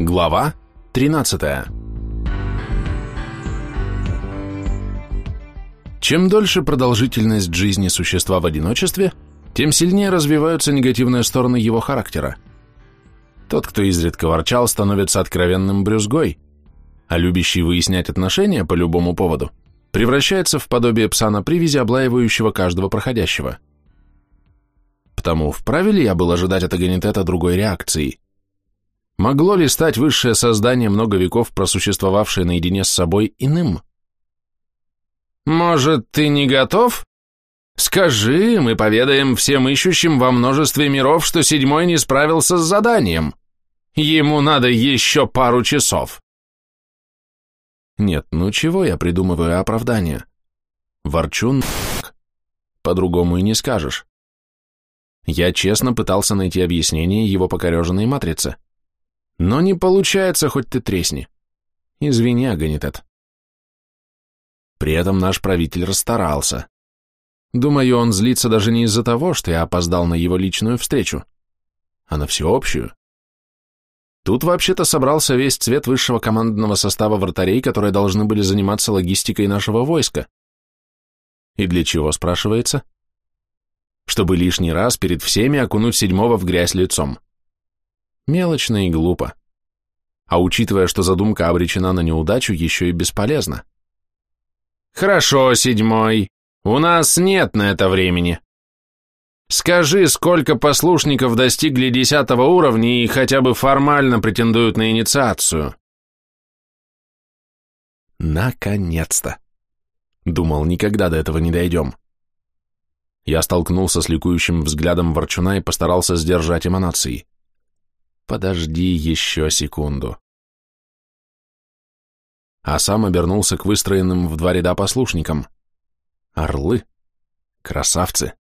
Глава 13 Чем дольше продолжительность жизни существа в одиночестве, тем сильнее развиваются негативные стороны его характера. Тот, кто изредка ворчал, становится откровенным брюзгой, а любящий выяснять отношения по любому поводу превращается в подобие пса на привязи, облаивающего каждого проходящего. Потому вправе ли я был ожидать от Аганитета другой реакции – Могло ли стать высшее создание много веков, просуществовавшее наедине с собой, иным? «Может, ты не готов? Скажи, мы поведаем всем ищущим во множестве миров, что седьмой не справился с заданием. Ему надо еще пару часов». Нет, ну чего я придумываю оправдание? Ворчун, по-другому и не скажешь. Я честно пытался найти объяснение его покореженной матрице. Но не получается, хоть ты тресни. Извини, Аганитет. При этом наш правитель расстарался. Думаю, он злится даже не из-за того, что я опоздал на его личную встречу, а на всеобщую. Тут вообще-то собрался весь цвет высшего командного состава вратарей, которые должны были заниматься логистикой нашего войска. И для чего, спрашивается? Чтобы лишний раз перед всеми окунуть седьмого в грязь лицом. Мелочно и глупо. А учитывая, что задумка обречена на неудачу, еще и бесполезна. «Хорошо, седьмой. У нас нет на это времени. Скажи, сколько послушников достигли десятого уровня и хотя бы формально претендуют на инициацию?» Наконец-то! Думал, никогда до этого не дойдем. Я столкнулся с ликующим взглядом ворчуна и постарался сдержать эманации. Подожди еще секунду. А сам обернулся к выстроенным в два ряда послушникам. Орлы. Красавцы.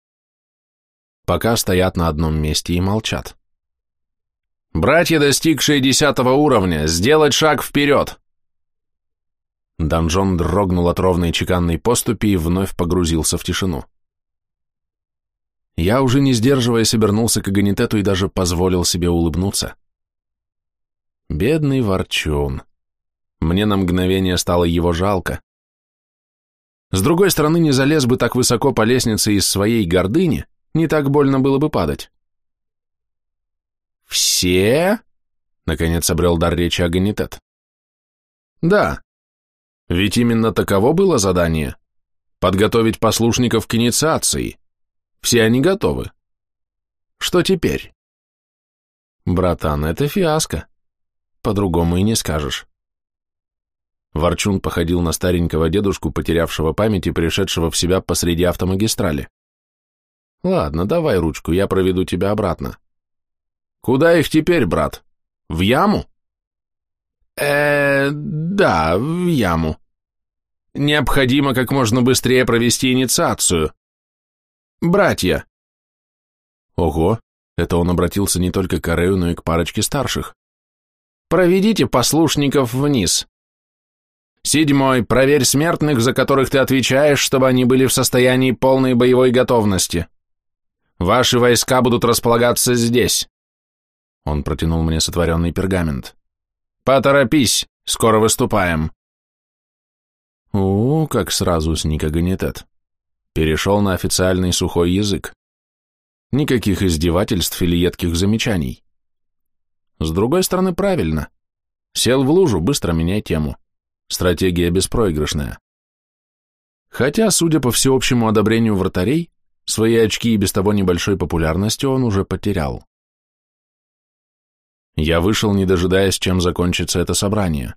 Пока стоят на одном месте и молчат. «Братья, достигшие десятого уровня, сделать шаг вперед!» Донжон дрогнул от ровной чеканной поступи и вновь погрузился в тишину. Я уже не сдерживаясь обернулся к Аганитету и даже позволил себе улыбнуться. Бедный ворчун. Мне на мгновение стало его жалко. С другой стороны, не залез бы так высоко по лестнице из своей гордыни, не так больно было бы падать. «Все?» — наконец обрел дар речи Аганитет. «Да. Ведь именно таково было задание — подготовить послушников к инициации. Все они готовы. Что теперь? Братан, это фиаско. По-другому и не скажешь. Ворчун походил на старенького дедушку, потерявшего память и пришедшего в себя посреди автомагистрали. Ладно, давай ручку, я проведу тебя обратно. Куда их теперь, брат? В яму? э да, в яму. Необходимо как можно быстрее провести инициацию. «Братья!» Ого, это он обратился не только к Арею, но и к парочке старших. «Проведите послушников вниз. Седьмой, проверь смертных, за которых ты отвечаешь, чтобы они были в состоянии полной боевой готовности. Ваши войска будут располагаться здесь». Он протянул мне сотворенный пергамент. «Поторопись, скоро выступаем». У, как сразу сник Аганитет перешел на официальный сухой язык. Никаких издевательств или едких замечаний. С другой стороны, правильно. Сел в лужу, быстро меняй тему. Стратегия беспроигрышная. Хотя, судя по всеобщему одобрению вратарей, свои очки и без того небольшой популярности он уже потерял. Я вышел, не дожидаясь, чем закончится это собрание.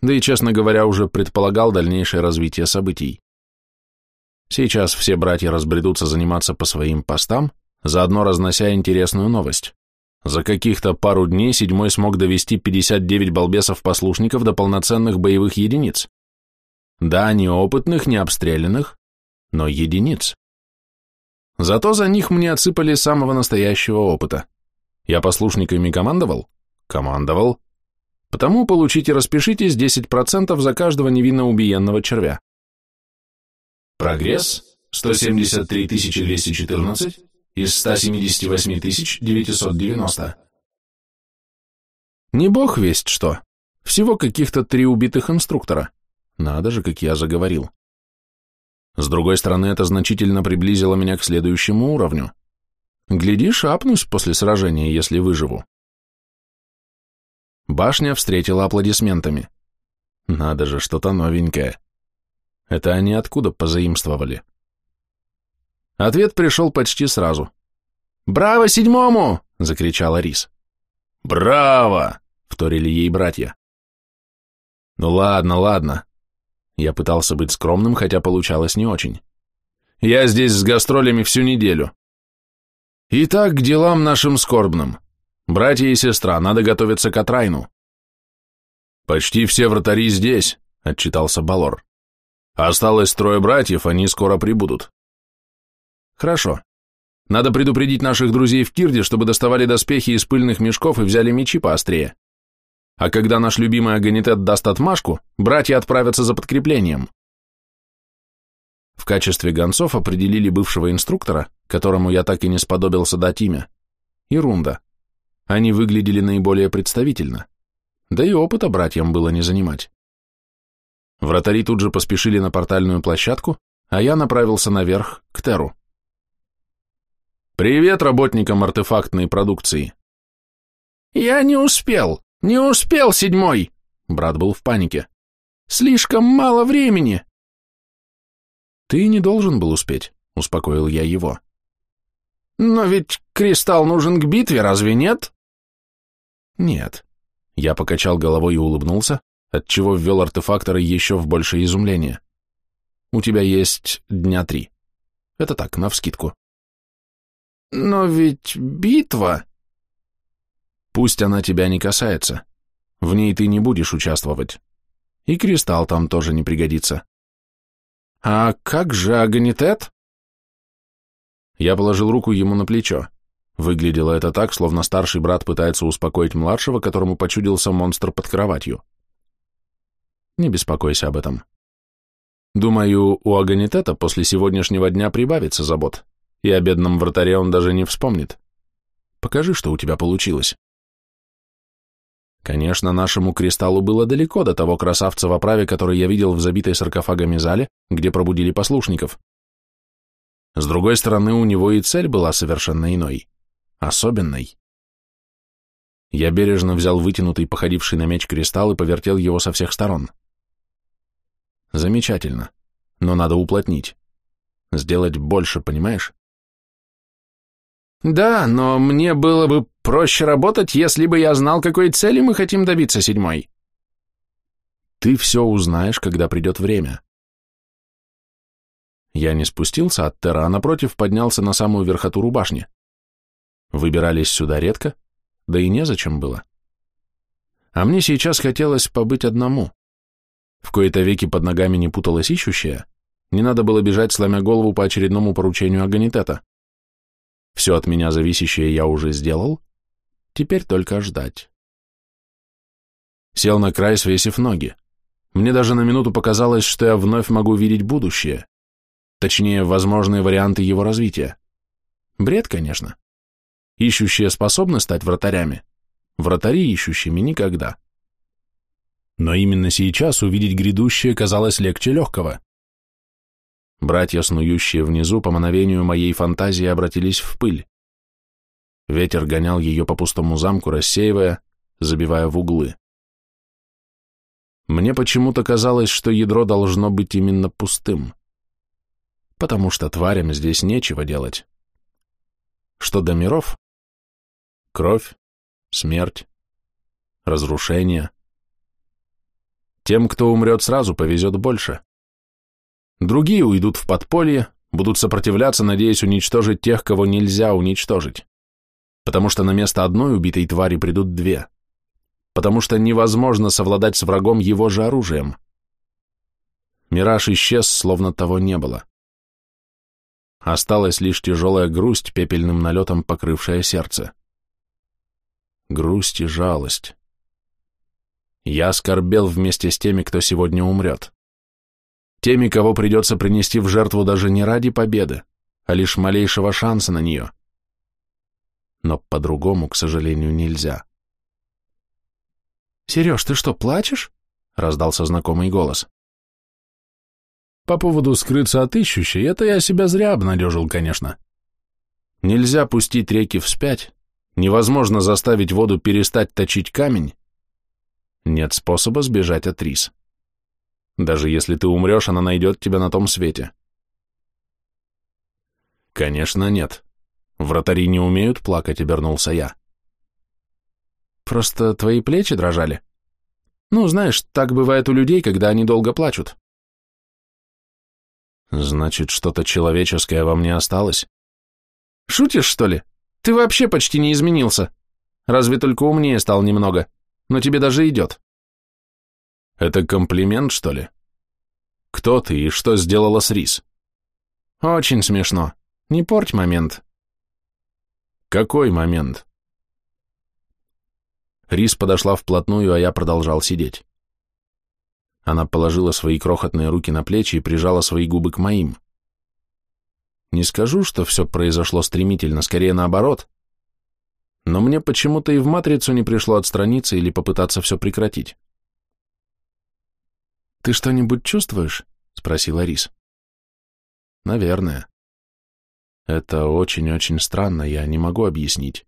Да и, честно говоря, уже предполагал дальнейшее развитие событий. Сейчас все братья разбредутся заниматься по своим постам, заодно разнося интересную новость. За каких-то пару дней седьмой смог довести 59 балбесов-послушников до полноценных боевых единиц. Да, не опытных, не обстрелянных, но единиц. Зато за них мне отсыпали самого настоящего опыта. Я послушниками командовал? Командовал. Потому получите распишитесь 10% за каждого невинно убиенного червя. Прогресс 173 214 из 178 990. Не бог весть что. Всего каких-то три убитых инструктора. Надо же, как я заговорил. С другой стороны, это значительно приблизило меня к следующему уровню. Глядишь, апнусь после сражения, если выживу. Башня встретила аплодисментами. Надо же, что-то новенькое. Это они откуда позаимствовали? Ответ пришел почти сразу. «Браво седьмому!» — закричала Рис. «Браво!» — вторили ей братья. «Ну ладно, ладно». Я пытался быть скромным, хотя получалось не очень. «Я здесь с гастролями всю неделю. Итак, к делам нашим скорбным. Братья и сестра, надо готовиться к Атрайну». «Почти все вратари здесь», — отчитался Балор. «Осталось трое братьев, они скоро прибудут». «Хорошо. Надо предупредить наших друзей в Кирде, чтобы доставали доспехи из пыльных мешков и взяли мечи поострее. А когда наш любимый Аганитет даст отмашку, братья отправятся за подкреплением. В качестве гонцов определили бывшего инструктора, которому я так и не сподобился дать имя, и Рунда. Они выглядели наиболее представительно. Да и опыта братьям было не занимать. Вратари тут же поспешили на портальную площадку, а я направился наверх, к Теру. «Привет работникам артефактной продукции!» «Я не успел! Не успел, седьмой!» Брат был в панике. «Слишком мало времени!» «Ты не должен был успеть», — успокоил я его. «Но ведь кристалл нужен к битве, разве нет?» «Нет». Я покачал головой и улыбнулся, отчего ввел артефактора еще в большее изумление. «У тебя есть дня три. Это так, навскидку. Но ведь битва... Пусть она тебя не касается. В ней ты не будешь участвовать. И кристалл там тоже не пригодится. А как же агонитет? Я положил руку ему на плечо. Выглядело это так, словно старший брат пытается успокоить младшего, которому почудился монстр под кроватью. Не беспокойся об этом. Думаю, у агонитета после сегодняшнего дня прибавится забот и о бедном вратаре он даже не вспомнит. Покажи, что у тебя получилось. Конечно, нашему кристаллу было далеко до того красавца в оправе, который я видел в забитой саркофагами зале, где пробудили послушников. С другой стороны, у него и цель была совершенно иной, особенной. Я бережно взял вытянутый, походивший на меч кристалл и повертел его со всех сторон. Замечательно, но надо уплотнить. Сделать больше, понимаешь? Да, но мне было бы проще работать, если бы я знал, какой цели мы хотим добиться седьмой. Ты все узнаешь, когда придет время. Я не спустился от Тера, а напротив поднялся на самую верхотуру башни. Выбирались сюда редко, да и незачем было. А мне сейчас хотелось побыть одному. В кои-то веки под ногами не путалась ищущая, не надо было бежать, сломя голову по очередному поручению Аганитета. Все от меня зависящее я уже сделал, теперь только ждать. Сел на край, свесив ноги. Мне даже на минуту показалось, что я вновь могу видеть будущее, точнее, возможные варианты его развития. Бред, конечно. Ищущие способны стать вратарями, вратари ищущими никогда. Но именно сейчас увидеть грядущее казалось легче легкого. Братья, снующие внизу, по мановению моей фантазии обратились в пыль. Ветер гонял ее по пустому замку, рассеивая, забивая в углы. Мне почему-то казалось, что ядро должно быть именно пустым, потому что тварям здесь нечего делать. Что до миров? Кровь, смерть, разрушение. Тем, кто умрет сразу, повезет больше. Другие уйдут в подполье, будут сопротивляться, надеясь уничтожить тех, кого нельзя уничтожить. Потому что на место одной убитой твари придут две. Потому что невозможно совладать с врагом его же оружием. Мираж исчез, словно того не было. Осталась лишь тяжелая грусть, пепельным налетом покрывшая сердце. Грусть и жалость. Я скорбел вместе с теми, кто сегодня умрет теми, кого придется принести в жертву даже не ради победы, а лишь малейшего шанса на нее. Но по-другому, к сожалению, нельзя. «Сереж, ты что, плачешь?» — раздался знакомый голос. По поводу скрыться от ищущей, это я себя зря обнадежил, конечно. Нельзя пустить реки вспять, невозможно заставить воду перестать точить камень. Нет способа сбежать от рис. Даже если ты умрешь, она найдет тебя на том свете. Конечно, нет. Вратари не умеют плакать, обернулся я. Просто твои плечи дрожали. Ну, знаешь, так бывает у людей, когда они долго плачут. Значит, что-то человеческое во мне осталось? Шутишь, что ли? Ты вообще почти не изменился. Разве только умнее стал немного. Но тебе даже идет. Это комплимент, что ли? Кто ты и что сделала с Рис? Очень смешно. Не порть момент. Какой момент? Рис подошла вплотную, а я продолжал сидеть. Она положила свои крохотные руки на плечи и прижала свои губы к моим. Не скажу, что все произошло стремительно, скорее наоборот. Но мне почему-то и в матрицу не пришло отстраниться или попытаться все прекратить. «Ты что-нибудь чувствуешь?» — спросила Рис. «Наверное. Это очень-очень странно, я не могу объяснить».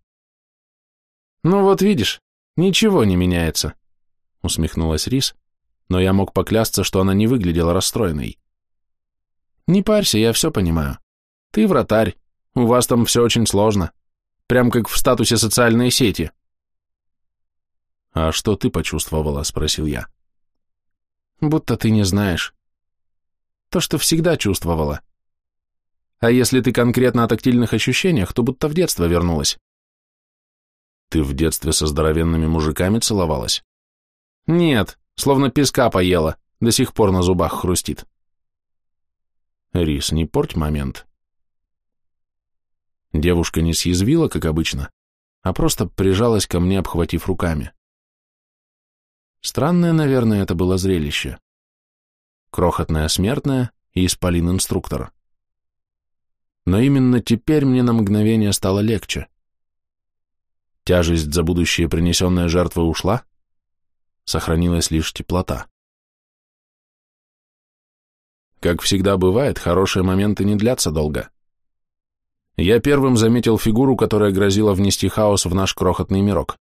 «Ну вот видишь, ничего не меняется», — усмехнулась Рис, но я мог поклясться, что она не выглядела расстроенной. «Не парься, я все понимаю. Ты вратарь, у вас там все очень сложно, прям как в статусе социальной сети». «А что ты почувствовала?» — спросил я. «Будто ты не знаешь. То, что всегда чувствовала. А если ты конкретно о тактильных ощущениях, то будто в детство вернулась». «Ты в детстве со здоровенными мужиками целовалась?» «Нет, Словно песка поела, до сих пор на зубах хрустит. Рис, не порть момент. Девушка не съязвила, как обычно, а просто прижалась ко мне, обхватив руками. Странное, наверное, это было зрелище. Крохотная смертная и исполин-инструктор. Но именно теперь мне на мгновение стало легче. Тяжесть за будущее принесенная жертва ушла, сохранилась лишь теплота. Как всегда бывает, хорошие моменты не длятся долго. Я первым заметил фигуру, которая грозила внести хаос в наш крохотный мирок.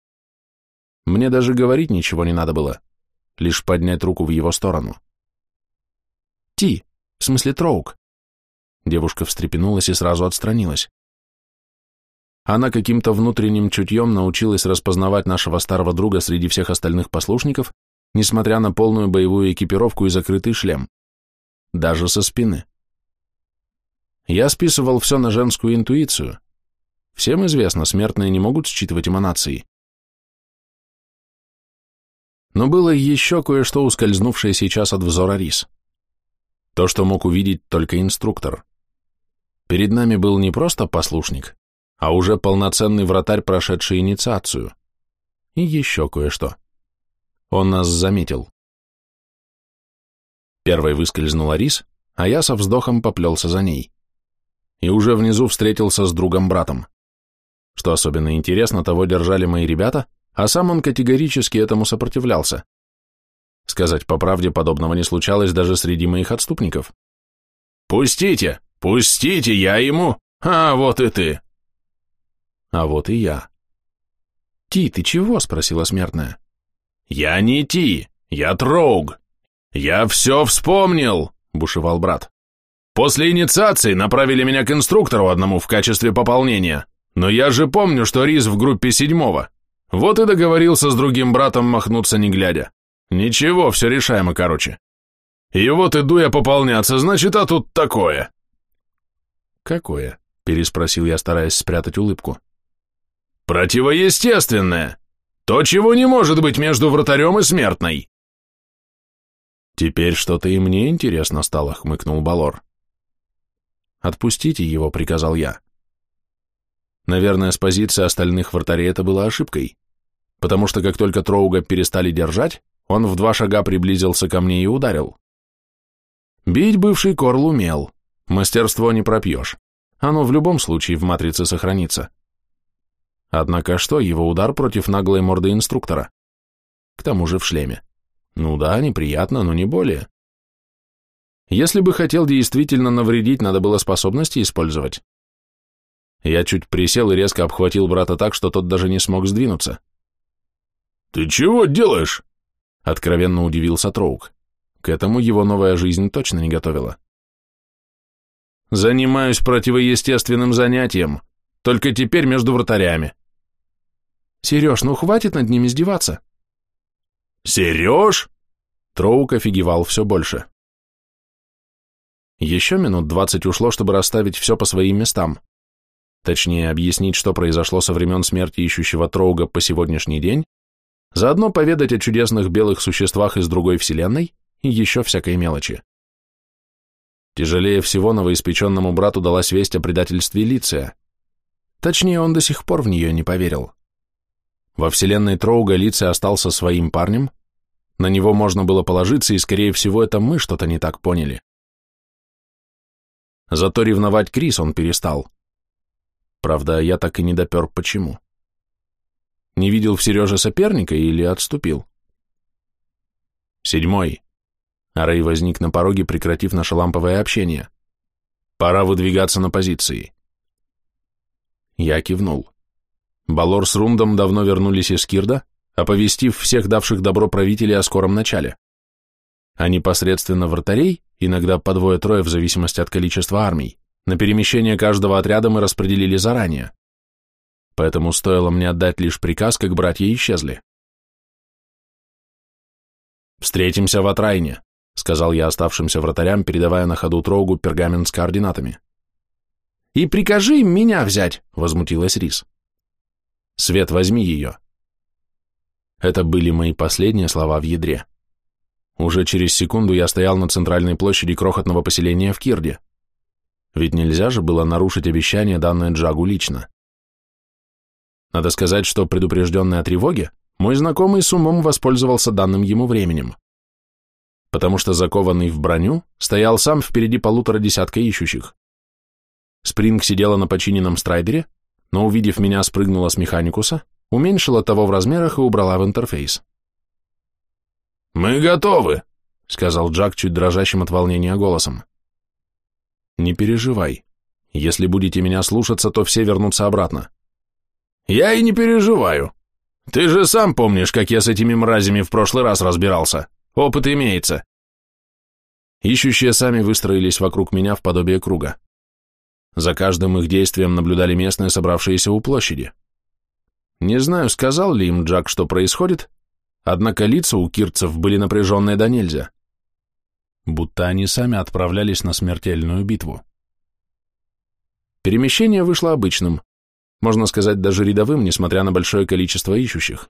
Мне даже говорить ничего не надо было, лишь поднять руку в его сторону. «Ти, в смысле Троук?» Девушка встрепенулась и сразу отстранилась. Она каким-то внутренним чутьем научилась распознавать нашего старого друга среди всех остальных послушников, несмотря на полную боевую экипировку и закрытый шлем. Даже со спины. Я списывал все на женскую интуицию. Всем известно, смертные не могут считывать эманации. Но было еще кое-что, ускользнувшее сейчас от взора Рис. То, что мог увидеть только инструктор. Перед нами был не просто послушник, а уже полноценный вратарь, прошедший инициацию. И еще кое-что. Он нас заметил. Первой выскользнула рис, а я со вздохом поплелся за ней. И уже внизу встретился с другом-братом. Что особенно интересно, того держали мои ребята, а сам он категорически этому сопротивлялся. Сказать по правде, подобного не случалось даже среди моих отступников. «Пустите! Пустите, я ему! А, вот и ты!» А вот и я. «Ти, ты чего?» — спросила смертная. «Я не Ти, я Троуг. Я все вспомнил!» — бушевал брат. «После инициации направили меня к инструктору одному в качестве пополнения, но я же помню, что Риз в группе седьмого. Вот и договорился с другим братом махнуться не глядя. Ничего, все решаемо, короче. И вот иду я пополняться, значит, а тут такое». «Какое?» — переспросил я, стараясь спрятать улыбку. Противоестественное. То, чего не может быть между вратарем и смертной. Теперь что-то и мне интересно стало, хмыкнул Балор. Отпустите его, приказал я. Наверное, с позиции остальных вратарей это было ошибкой, потому что как только Троуга перестали держать, он в два шага приблизился ко мне и ударил. Бить бывший Корл умел, мастерство не пропьешь, оно в любом случае в матрице сохранится. Однако что его удар против наглой морды инструктора? к тому же в шлеме. Ну да, неприятно, но не более. Если бы хотел действительно навредить, надо было способности использовать. Я чуть присел и резко обхватил брата так, что тот даже не смог сдвинуться. «Ты чего делаешь?» — откровенно удивился Троук. К этому его новая жизнь точно не готовила. «Занимаюсь противоестественным занятием, только теперь между вратарями». «Сереж, ну хватит над ним издеваться». «Сереж?» Троук офигевал все больше. Еще минут двадцать ушло, чтобы расставить все по своим местам. Точнее, объяснить, что произошло со времен смерти ищущего Троуга по сегодняшний день, заодно поведать о чудесных белых существах из другой вселенной и еще всякой мелочи. Тяжелее всего новоиспеченному брату далась весть о предательстве Лиция. Точнее, он до сих пор в нее не поверил. Во вселенной Троуга Лиция остался своим парнем, на него можно было положиться, и, скорее всего, это мы что-то не так поняли. Зато ревновать Крис он перестал. Правда, я так и не допер, почему. Не видел в Сереже соперника или отступил? Седьмой. Арей возник на пороге, прекратив наше ламповое общение. Пора выдвигаться на позиции. Я кивнул. Балор с Рундом давно вернулись из Кирда, оповестив всех давших добро правителей о скором начале. А непосредственно вратарей, иногда по двое-трое в зависимости от количества армий, на перемещение каждого отряда мы распределили заранее. Поэтому стоило мне отдать лишь приказ, как братья исчезли. «Встретимся в Атрайне», — сказал я оставшимся вратарям, передавая на ходу Трогу пергамент с координатами. «И прикажи им меня взять», — возмутилась Рис. «Свет, возьми ее». Это были мои последние слова в ядре. Уже через секунду я стоял на центральной площади крохотного поселения в Кирде. Ведь нельзя же было нарушить обещание, данное Джагу лично. Надо сказать, что предупрежденный о тревоге, мой знакомый с умом воспользовался данным ему временем. Потому что закованный в броню стоял сам впереди полутора десятка ищущих. Спринг сидела на починенном страйдере, но, увидев меня, спрыгнула с механикуса, уменьшила того в размерах и убрала в интерфейс. «Мы готовы», — сказал Джак чуть дрожащим от волнения голосом. «Не переживай. Если будете меня слушаться, то все вернутся обратно». «Я и не переживаю. Ты же сам помнишь, как я с этими мразями в прошлый раз разбирался. Опыт имеется». Ищущие сами выстроились вокруг меня в подобие круга. За каждым их действием наблюдали местные, собравшиеся у площади. Не знаю, сказал ли им Джак, что происходит, однако лица у кирцев были напряженные до нельзя. Будто они сами отправлялись на смертельную битву. Перемещение вышло обычным, можно сказать, даже рядовым, несмотря на большое количество ищущих.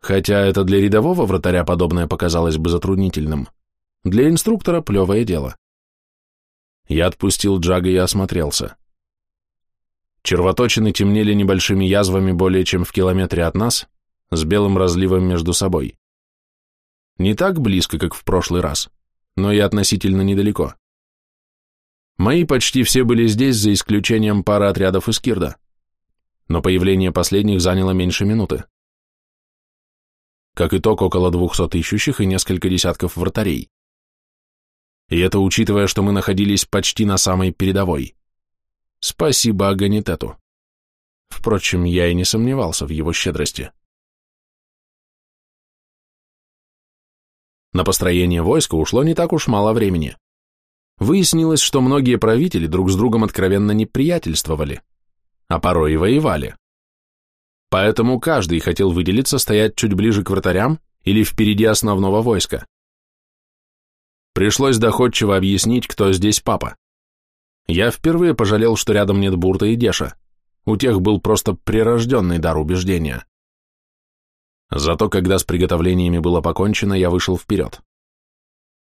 Хотя это для рядового вратаря подобное показалось бы затруднительным, для инструктора плевое дело. Я отпустил Джага и осмотрелся. Червоточины темнели небольшими язвами более чем в километре от нас, с белым разливом между собой. Не так близко, как в прошлый раз, но и относительно недалеко. Мои почти все были здесь, за исключением пары отрядов из Кирда, но появление последних заняло меньше минуты. Как итог, около двухсот ищущих и несколько десятков вратарей. И это учитывая, что мы находились почти на самой передовой. Спасибо Аганитету. Впрочем, я и не сомневался в его щедрости. На построение войска ушло не так уж мало времени. Выяснилось, что многие правители друг с другом откровенно неприятельствовали, а порой и воевали. Поэтому каждый хотел выделиться, стоять чуть ближе к вратарям или впереди основного войска. Пришлось доходчиво объяснить, кто здесь папа. Я впервые пожалел, что рядом нет Бурта и Деша. У тех был просто прирожденный дар убеждения. Зато когда с приготовлениями было покончено, я вышел вперед.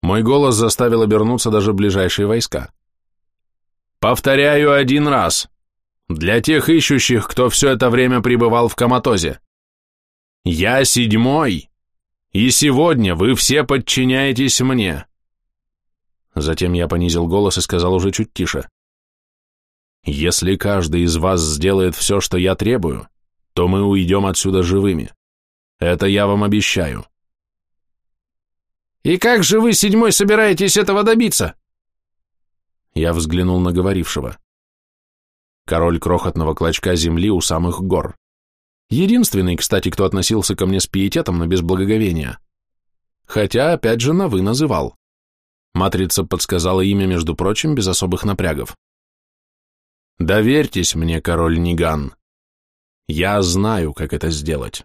Мой голос заставил обернуться даже ближайшие войска. «Повторяю один раз. Для тех ищущих, кто все это время пребывал в коматозе. Я седьмой, и сегодня вы все подчиняетесь мне. Затем я понизил голос и сказал уже чуть тише. «Если каждый из вас сделает все, что я требую, то мы уйдем отсюда живыми. Это я вам обещаю. И как же вы, седьмой, собираетесь этого добиться? Я взглянул на говорившего. Король крохотного клочка земли у самых гор. Единственный, кстати, кто относился ко мне с пиететом, но без благоговения. Хотя, опять же, на «вы» называл. Матрица подсказала имя, между прочим, без особых напрягов. Доверьтесь мне, король Ниган. Я знаю, как это сделать.